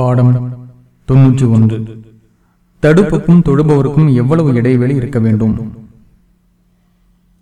பாடம் தொன்னூற்றி ஒன்று. தடுப்புக்கும் தொடுபவருக்கும் எவ்வளவு இடைவெளி இருக்க வேண்டும்?